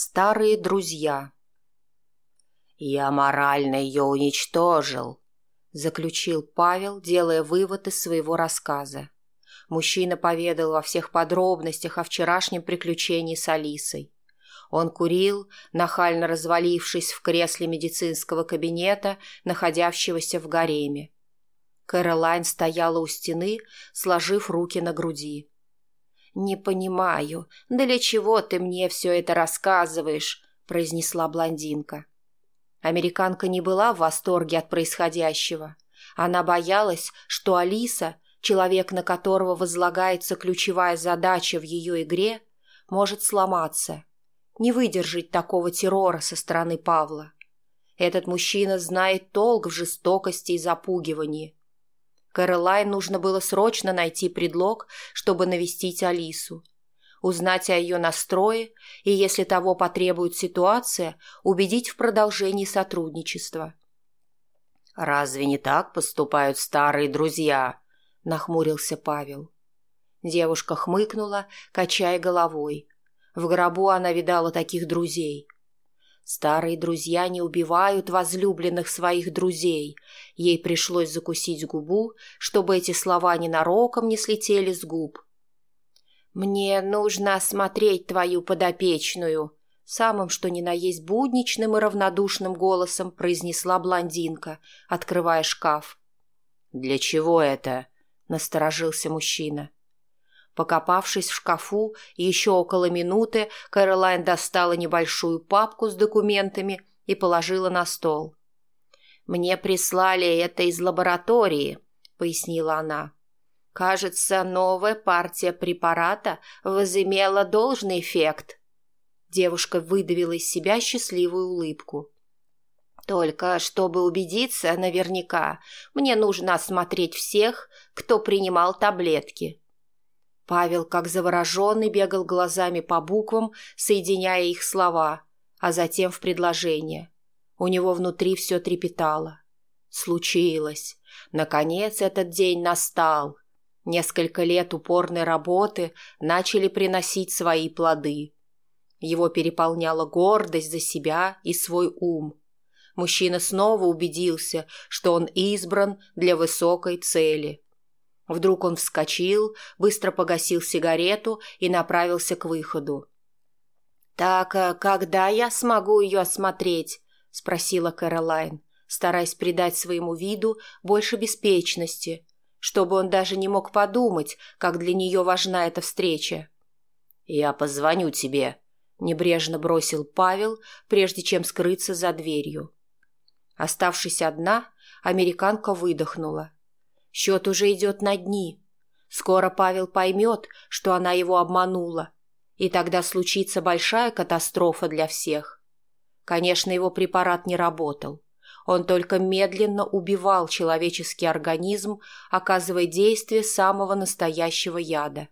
старые друзья. «Я морально ее уничтожил», – заключил Павел, делая вывод из своего рассказа. Мужчина поведал во всех подробностях о вчерашнем приключении с Алисой. Он курил, нахально развалившись в кресле медицинского кабинета, находящегося в гареме. Кэролайн стояла у стены, сложив руки на груди. «Не понимаю, для чего ты мне все это рассказываешь?» – произнесла блондинка. Американка не была в восторге от происходящего. Она боялась, что Алиса, человек, на которого возлагается ключевая задача в ее игре, может сломаться, не выдержать такого террора со стороны Павла. Этот мужчина знает толк в жестокости и запугивании, Каролайн нужно было срочно найти предлог, чтобы навестить Алису. Узнать о ее настрое и, если того потребует ситуация, убедить в продолжении сотрудничества. «Разве не так поступают старые друзья?» – нахмурился Павел. Девушка хмыкнула, качая головой. В гробу она видала таких друзей – Старые друзья не убивают возлюбленных своих друзей. Ей пришлось закусить губу, чтобы эти слова ненароком не слетели с губ. «Мне нужно осмотреть твою подопечную», — самым что ни на есть будничным и равнодушным голосом произнесла блондинка, открывая шкаф. «Для чего это?» — насторожился мужчина. Покопавшись в шкафу еще около минуты, Кэролайн достала небольшую папку с документами и положила на стол. «Мне прислали это из лаборатории», — пояснила она. «Кажется, новая партия препарата возымела должный эффект». Девушка выдавила из себя счастливую улыбку. Только чтобы убедиться наверняка, мне нужно осмотреть всех, кто принимал таблетки. Павел, как завороженный, бегал глазами по буквам, соединяя их слова, а затем в предложение. У него внутри все трепетало. Случилось. Наконец этот день настал. Несколько лет упорной работы начали приносить свои плоды. Его переполняла гордость за себя и свой ум. Мужчина снова убедился, что он избран для высокой цели – Вдруг он вскочил, быстро погасил сигарету и направился к выходу. «Так, э, когда я смогу ее осмотреть?» — спросила Кэролайн, стараясь придать своему виду больше беспечности, чтобы он даже не мог подумать, как для нее важна эта встреча. «Я позвоню тебе», — небрежно бросил Павел, прежде чем скрыться за дверью. Оставшись одна, американка выдохнула — Счет уже идет на дни. Скоро Павел поймет, что она его обманула. И тогда случится большая катастрофа для всех. Конечно, его препарат не работал. Он только медленно убивал человеческий организм, оказывая действие самого настоящего яда.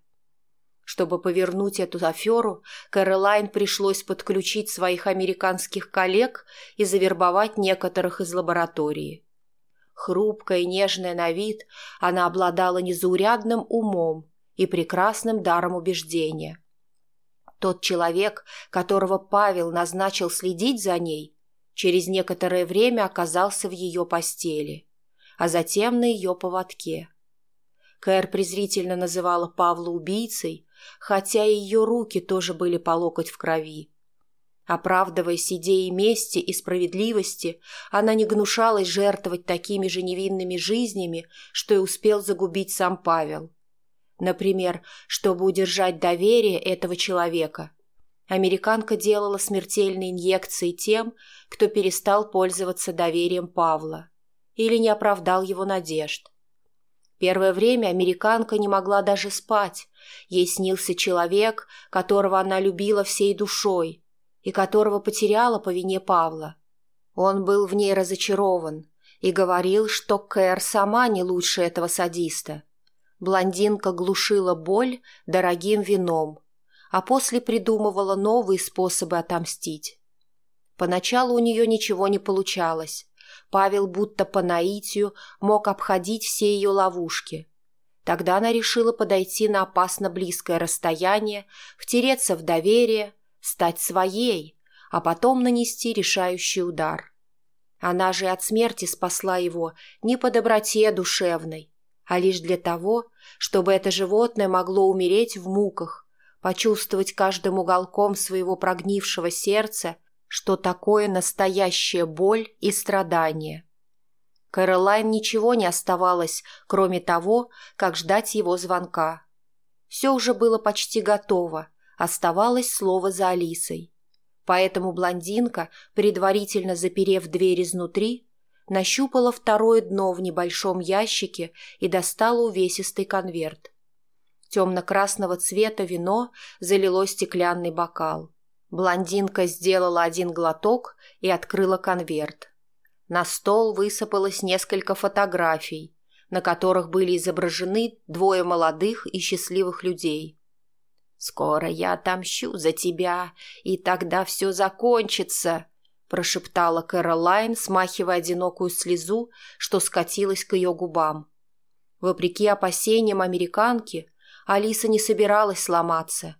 Чтобы повернуть эту аферу, Кэролайн пришлось подключить своих американских коллег и завербовать некоторых из лаборатории хрупкая и нежная на вид, она обладала незаурядным умом и прекрасным даром убеждения. Тот человек, которого Павел назначил следить за ней, через некоторое время оказался в ее постели, а затем на ее поводке. Кэр презрительно называла Павла убийцей, хотя и ее руки тоже были по локоть в крови, Оправдываясь идеей мести и справедливости, она не гнушалась жертвовать такими же невинными жизнями, что и успел загубить сам Павел. Например, чтобы удержать доверие этого человека. Американка делала смертельные инъекции тем, кто перестал пользоваться доверием Павла или не оправдал его надежд. Первое время американка не могла даже спать. Ей снился человек, которого она любила всей душой – и которого потеряла по вине Павла. Он был в ней разочарован и говорил, что Кэр сама не лучше этого садиста. Блондинка глушила боль дорогим вином, а после придумывала новые способы отомстить. Поначалу у нее ничего не получалось. Павел будто по наитию мог обходить все ее ловушки. Тогда она решила подойти на опасно близкое расстояние, втереться в доверие – стать своей, а потом нанести решающий удар. Она же от смерти спасла его не по доброте душевной, а лишь для того, чтобы это животное могло умереть в муках, почувствовать каждым уголком своего прогнившего сердца, что такое настоящая боль и страдание. Кэролайн ничего не оставалось, кроме того, как ждать его звонка. Все уже было почти готово, оставалось слово за Алисой. Поэтому блондинка, предварительно заперев дверь изнутри, нащупала второе дно в небольшом ящике и достала увесистый конверт. Темно-красного цвета вино залило стеклянный бокал. Блондинка сделала один глоток и открыла конверт. На стол высыпалось несколько фотографий, на которых были изображены двое молодых и счастливых людей. «Скоро я отомщу за тебя, и тогда все закончится», – прошептала Кэролайн, смахивая одинокую слезу, что скатилась к ее губам. Вопреки опасениям американки, Алиса не собиралась сломаться.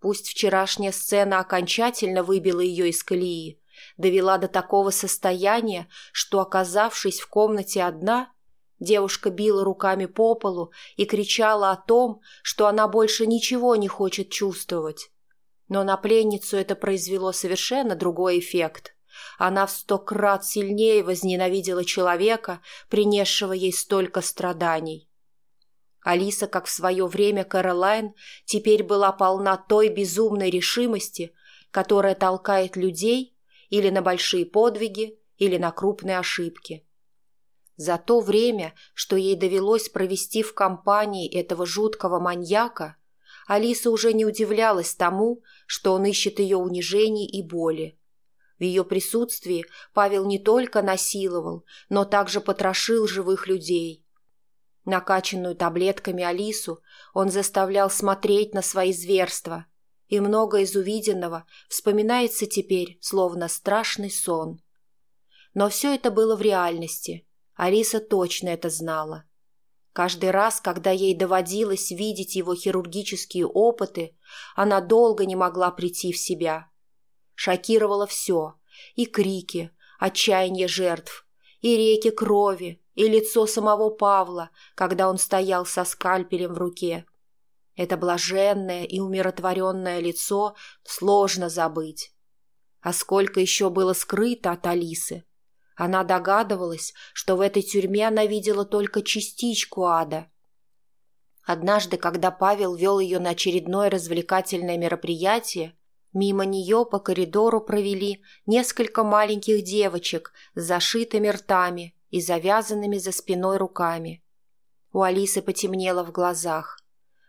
Пусть вчерашняя сцена окончательно выбила ее из колеи, довела до такого состояния, что, оказавшись в комнате одна, Девушка била руками по полу и кричала о том, что она больше ничего не хочет чувствовать. Но на пленницу это произвело совершенно другой эффект. Она в сто крат сильнее возненавидела человека, принесшего ей столько страданий. Алиса, как в свое время Каролайн, теперь была полна той безумной решимости, которая толкает людей или на большие подвиги, или на крупные ошибки. За то время, что ей довелось провести в компании этого жуткого маньяка, Алиса уже не удивлялась тому, что он ищет ее унижений и боли. В ее присутствии Павел не только насиловал, но также потрошил живых людей. Накачанную таблетками Алису он заставлял смотреть на свои зверства, и многое из увиденного вспоминается теперь, словно страшный сон. Но все это было в реальности – Алиса точно это знала. Каждый раз, когда ей доводилось видеть его хирургические опыты, она долго не могла прийти в себя. Шокировало все – и крики, отчаяние жертв, и реки крови, и лицо самого Павла, когда он стоял со скальпелем в руке. Это блаженное и умиротворенное лицо сложно забыть. А сколько еще было скрыто от Алисы – она догадывалась, что в этой тюрьме она видела только частичку ада. Однажды, когда Павел вел ее на очередное развлекательное мероприятие, мимо нее по коридору провели несколько маленьких девочек с зашитыми ртами и завязанными за спиной руками. У Алисы потемнело в глазах.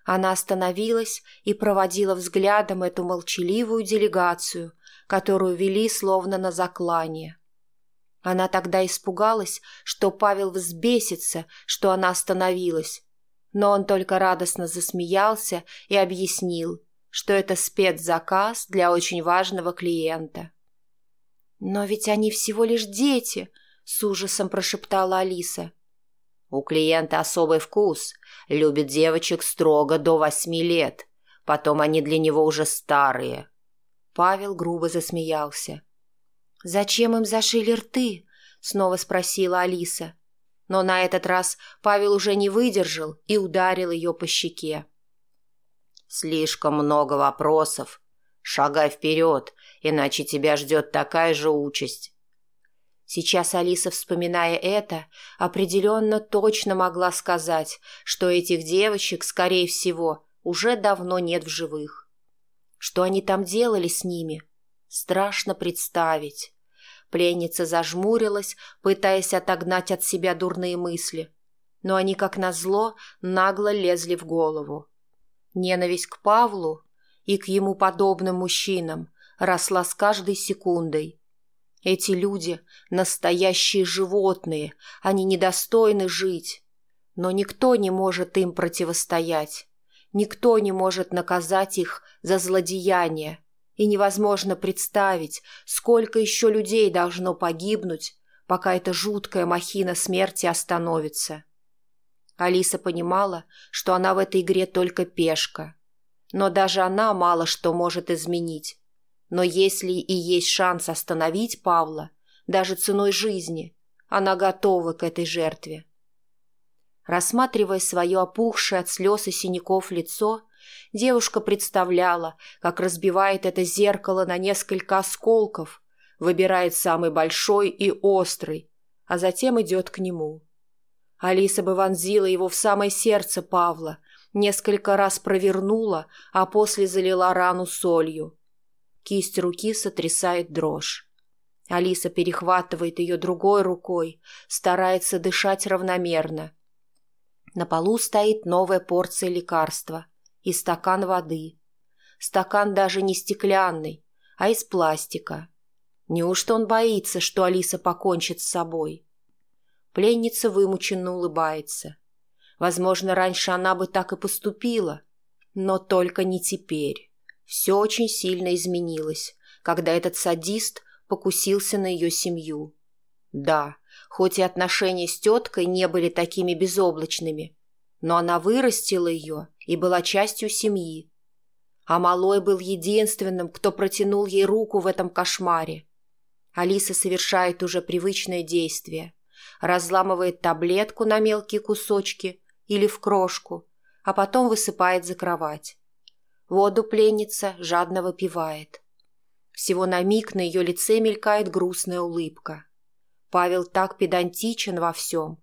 Она остановилась и проводила взглядом эту молчаливую делегацию, которую вели словно на заклание. Она тогда испугалась, что Павел взбесится, что она остановилась. Но он только радостно засмеялся и объяснил, что это спецзаказ для очень важного клиента. «Но ведь они всего лишь дети», — с ужасом прошептала Алиса. «У клиента особый вкус. Любит девочек строго до восьми лет. Потом они для него уже старые». Павел грубо засмеялся. «Зачем им зашили рты?» — снова спросила Алиса. Но на этот раз Павел уже не выдержал и ударил ее по щеке. «Слишком много вопросов. Шагай вперед, иначе тебя ждет такая же участь». Сейчас Алиса, вспоминая это, определенно точно могла сказать, что этих девочек, скорее всего, уже давно нет в живых. Что они там делали с ними, страшно представить. Пленница зажмурилась, пытаясь отогнать от себя дурные мысли. Но они, как назло, нагло лезли в голову. Ненависть к Павлу и к ему подобным мужчинам росла с каждой секундой. Эти люди – настоящие животные, они недостойны жить. Но никто не может им противостоять. Никто не может наказать их за злодеяние, и невозможно представить, сколько еще людей должно погибнуть, пока эта жуткая махина смерти остановится. Алиса понимала, что она в этой игре только пешка. Но даже она мало что может изменить. Но если и есть шанс остановить Павла, даже ценой жизни, она готова к этой жертве. Рассматривая свое опухшее от слез и синяков лицо, Девушка представляла, как разбивает это зеркало на несколько осколков, выбирает самый большой и острый, а затем идет к нему. Алиса бы вонзила его в самое сердце Павла, несколько раз провернула, а после залила рану солью. Кисть руки сотрясает дрожь. Алиса перехватывает ее другой рукой, старается дышать равномерно. На полу стоит новая порция лекарства и стакан воды. Стакан даже не стеклянный, а из пластика. Неужто он боится, что Алиса покончит с собой? Пленница вымученно улыбается. Возможно, раньше она бы так и поступила, но только не теперь. Все очень сильно изменилось, когда этот садист покусился на ее семью. Да, хоть и отношения с теткой не были такими безоблачными, но она вырастила ее и была частью семьи. А малой был единственным, кто протянул ей руку в этом кошмаре. Алиса совершает уже привычное действие. Разламывает таблетку на мелкие кусочки или в крошку, а потом высыпает за кровать. Воду пленница жадно выпивает. Всего на миг на ее лице мелькает грустная улыбка. Павел так педантичен во всем.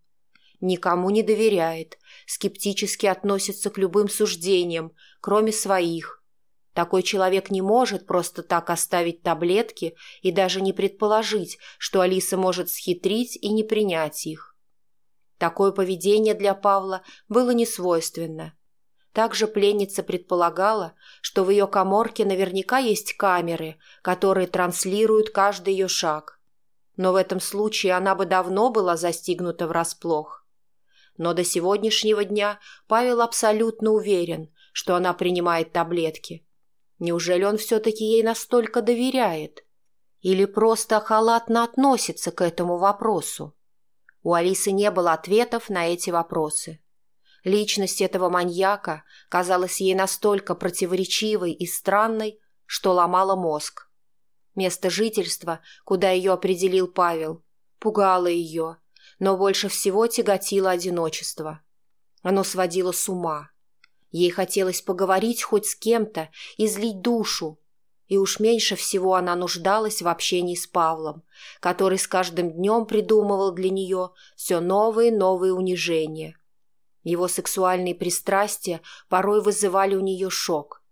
Никому не доверяет, скептически относится к любым суждениям, кроме своих. Такой человек не может просто так оставить таблетки и даже не предположить, что Алиса может схитрить и не принять их. Такое поведение для Павла было несвойственно. Также пленница предполагала, что в ее коморке наверняка есть камеры, которые транслируют каждый ее шаг. Но в этом случае она бы давно была застигнута врасплох но до сегодняшнего дня Павел абсолютно уверен, что она принимает таблетки. Неужели он все-таки ей настолько доверяет? Или просто халатно относится к этому вопросу? У Алисы не было ответов на эти вопросы. Личность этого маньяка казалась ей настолько противоречивой и странной, что ломала мозг. Место жительства, куда ее определил Павел, пугало ее но больше всего тяготило одиночество. Оно сводило с ума. Ей хотелось поговорить хоть с кем-то, излить душу. И уж меньше всего она нуждалась в общении с Павлом, который с каждым днем придумывал для нее все новые новые унижения. Его сексуальные пристрастия порой вызывали у нее шок.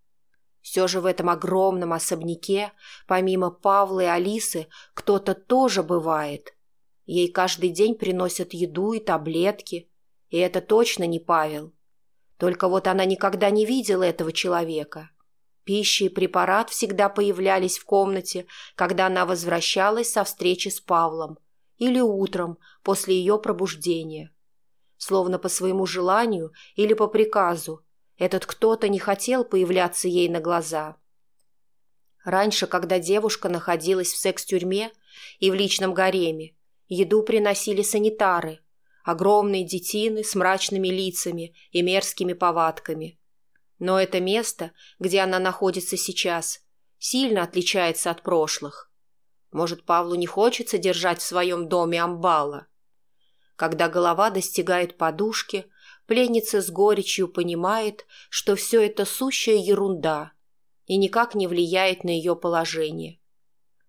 Все же в этом огромном особняке, помимо Павла и Алисы, кто-то тоже бывает – Ей каждый день приносят еду и таблетки. И это точно не Павел. Только вот она никогда не видела этого человека. Пища и препарат всегда появлялись в комнате, когда она возвращалась со встречи с Павлом или утром после ее пробуждения. Словно по своему желанию или по приказу, этот кто-то не хотел появляться ей на глаза. Раньше, когда девушка находилась в секс-тюрьме и в личном гареме, Еду приносили санитары, огромные детины с мрачными лицами и мерзкими повадками. Но это место, где она находится сейчас, сильно отличается от прошлых. Может, Павлу не хочется держать в своем доме амбала? Когда голова достигает подушки, пленница с горечью понимает, что все это сущая ерунда и никак не влияет на ее положение.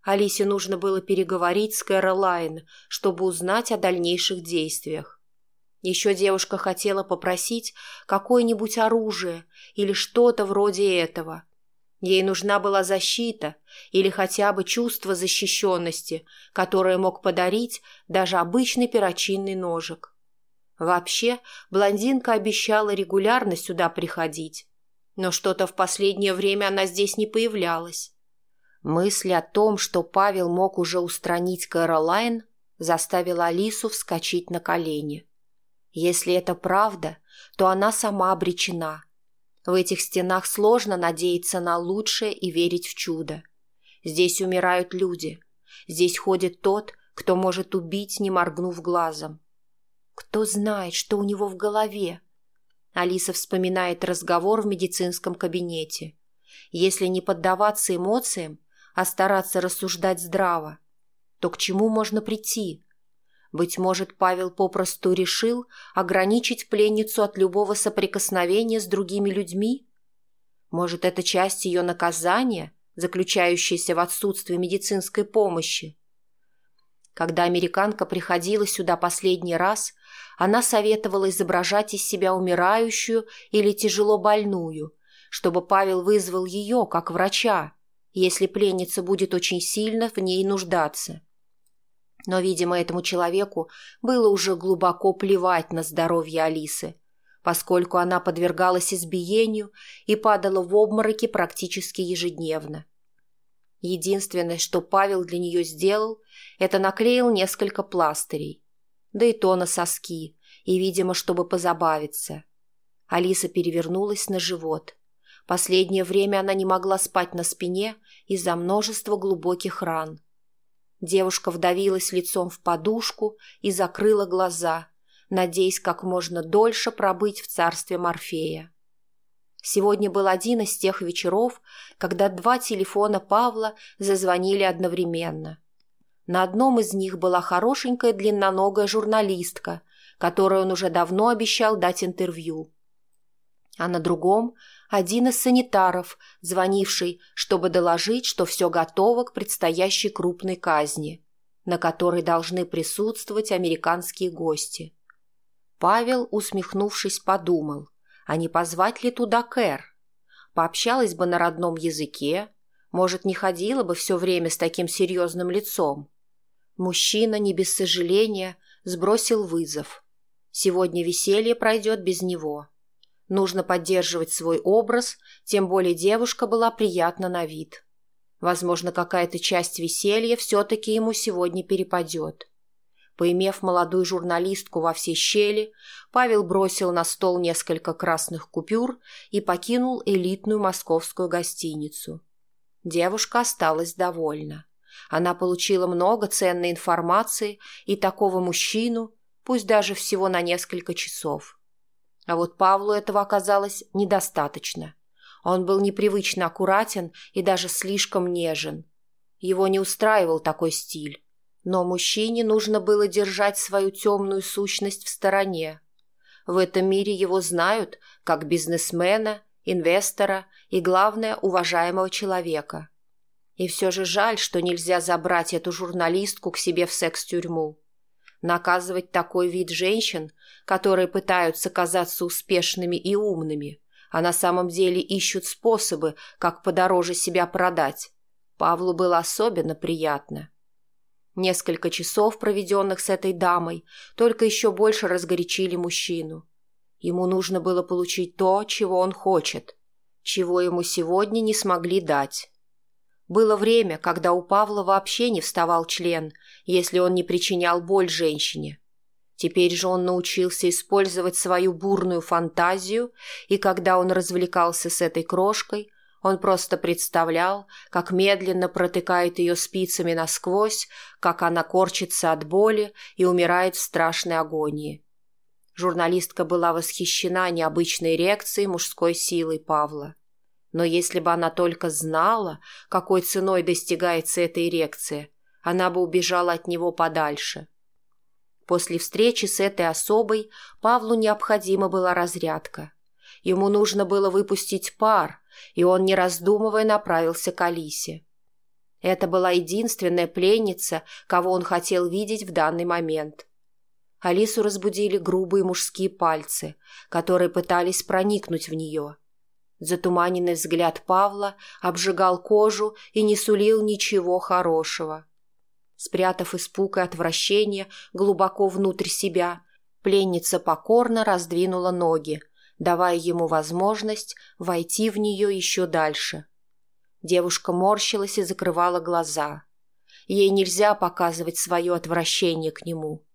Алисе нужно было переговорить с Кэролайн, чтобы узнать о дальнейших действиях. Еще девушка хотела попросить какое-нибудь оружие или что-то вроде этого. Ей нужна была защита или хотя бы чувство защищенности, которое мог подарить даже обычный перочинный ножик. Вообще, блондинка обещала регулярно сюда приходить, но что-то в последнее время она здесь не появлялась. Мысль о том, что Павел мог уже устранить Кэролайн, заставила Алису вскочить на колени. Если это правда, то она сама обречена. В этих стенах сложно надеяться на лучшее и верить в чудо. Здесь умирают люди. Здесь ходит тот, кто может убить, не моргнув глазом. Кто знает, что у него в голове? Алиса вспоминает разговор в медицинском кабинете. Если не поддаваться эмоциям, а стараться рассуждать здраво, то к чему можно прийти? Быть может, Павел попросту решил ограничить пленницу от любого соприкосновения с другими людьми? Может, это часть ее наказания, заключающаяся в отсутствии медицинской помощи? Когда американка приходила сюда последний раз, она советовала изображать из себя умирающую или тяжело больную, чтобы Павел вызвал ее, как врача, если пленница будет очень сильно в ней нуждаться. Но, видимо, этому человеку было уже глубоко плевать на здоровье Алисы, поскольку она подвергалась избиению и падала в обмороки практически ежедневно. Единственное, что Павел для нее сделал, это наклеил несколько пластырей, да и то на соски, и, видимо, чтобы позабавиться. Алиса перевернулась на живот – Последнее время она не могла спать на спине из-за множества глубоких ран. Девушка вдавилась лицом в подушку и закрыла глаза, надеясь как можно дольше пробыть в царстве Морфея. Сегодня был один из тех вечеров, когда два телефона Павла зазвонили одновременно. На одном из них была хорошенькая длинноногая журналистка, которой он уже давно обещал дать интервью. А на другом один из санитаров, звонивший, чтобы доложить, что все готово к предстоящей крупной казни, на которой должны присутствовать американские гости. Павел, усмехнувшись, подумал, а не позвать ли туда Кэр? Пообщалась бы на родном языке, может, не ходила бы все время с таким серьезным лицом. Мужчина, не без сожаления, сбросил вызов. Сегодня веселье пройдет без него. Нужно поддерживать свой образ, тем более девушка была приятна на вид. Возможно, какая-то часть веселья все-таки ему сегодня перепадет. Поимев молодую журналистку во все щели, Павел бросил на стол несколько красных купюр и покинул элитную московскую гостиницу. Девушка осталась довольна. Она получила много ценной информации и такого мужчину, пусть даже всего на несколько часов. А вот Павлу этого оказалось недостаточно. Он был непривычно аккуратен и даже слишком нежен. Его не устраивал такой стиль. Но мужчине нужно было держать свою темную сущность в стороне. В этом мире его знают как бизнесмена, инвестора и, главное, уважаемого человека. И все же жаль, что нельзя забрать эту журналистку к себе в секс-тюрьму. Наказывать такой вид женщин которые пытаются казаться успешными и умными, а на самом деле ищут способы, как подороже себя продать. Павлу было особенно приятно. Несколько часов, проведенных с этой дамой, только еще больше разгорячили мужчину. Ему нужно было получить то, чего он хочет, чего ему сегодня не смогли дать. Было время, когда у Павла вообще не вставал член, если он не причинял боль женщине. Теперь же он научился использовать свою бурную фантазию, и когда он развлекался с этой крошкой, он просто представлял, как медленно протыкает ее спицами насквозь, как она корчится от боли и умирает в страшной агонии. Журналистка была восхищена необычной реакцией мужской силы Павла. Но если бы она только знала, какой ценой достигается эта эрекция, она бы убежала от него подальше. — После встречи с этой особой Павлу необходима была разрядка. Ему нужно было выпустить пар, и он, не раздумывая, направился к Алисе. Это была единственная пленница, кого он хотел видеть в данный момент. Алису разбудили грубые мужские пальцы, которые пытались проникнуть в нее. Затуманенный взгляд Павла обжигал кожу и не сулил ничего хорошего спрятав испуг и отвращение глубоко внутрь себя, пленница покорно раздвинула ноги, давая ему возможность войти в нее еще дальше. Девушка морщилась и закрывала глаза. Ей нельзя показывать свое отвращение к нему.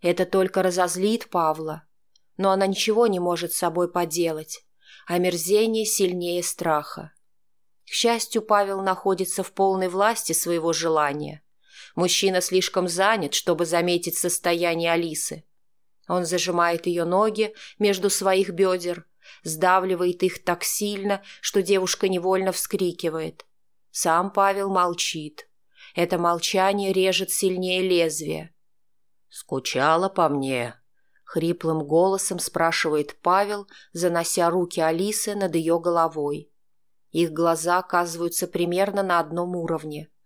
Это только разозлит Павла. Но она ничего не может с собой поделать. Омерзение сильнее страха. К счастью, Павел находится в полной власти своего желания. Мужчина слишком занят, чтобы заметить состояние Алисы. Он зажимает ее ноги между своих бедер, сдавливает их так сильно, что девушка невольно вскрикивает. Сам Павел молчит. Это молчание режет сильнее лезвия. «Скучала по мне?» — хриплым голосом спрашивает Павел, занося руки Алисы над ее головой. Их глаза оказываются примерно на одном уровне —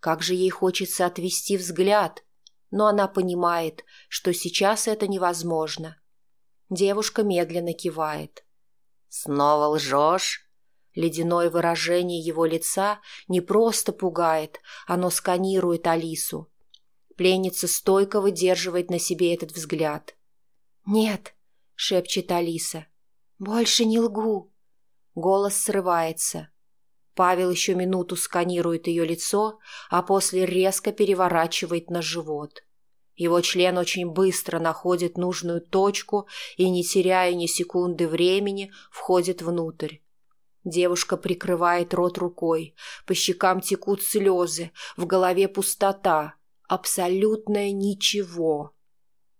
как же ей хочется отвести взгляд, но она понимает, что сейчас это невозможно. Девушка медленно кивает. «Снова лжешь?» Ледяное выражение его лица не просто пугает, оно сканирует Алису. Пленница стойко выдерживает на себе этот взгляд. «Нет», — шепчет Алиса, — «больше не лгу». Голос срывается. Павел еще минуту сканирует ее лицо, а после резко переворачивает на живот. Его член очень быстро находит нужную точку и, не теряя ни секунды времени, входит внутрь. Девушка прикрывает рот рукой, по щекам текут слезы, в голове пустота, абсолютное ничего.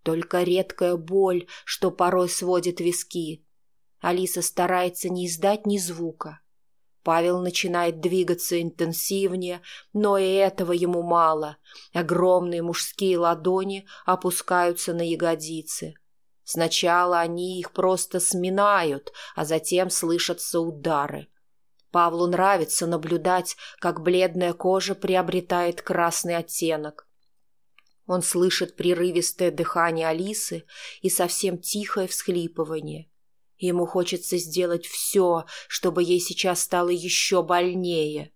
Только редкая боль, что порой сводит виски. Алиса старается не издать ни звука. Павел начинает двигаться интенсивнее, но и этого ему мало. Огромные мужские ладони опускаются на ягодицы. Сначала они их просто сминают, а затем слышатся удары. Павлу нравится наблюдать, как бледная кожа приобретает красный оттенок. Он слышит прерывистое дыхание Алисы и совсем тихое всхлипывание – Ему хочется сделать все, чтобы ей сейчас стало еще больнее.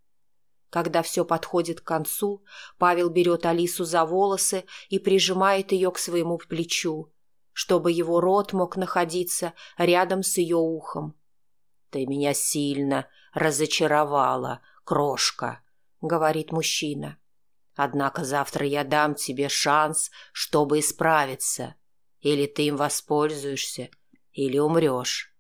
Когда все подходит к концу, Павел берет Алису за волосы и прижимает ее к своему плечу, чтобы его рот мог находиться рядом с ее ухом. «Ты меня сильно разочаровала, крошка», — говорит мужчина. «Однако завтра я дам тебе шанс, чтобы исправиться. Или ты им воспользуешься, или умрешь.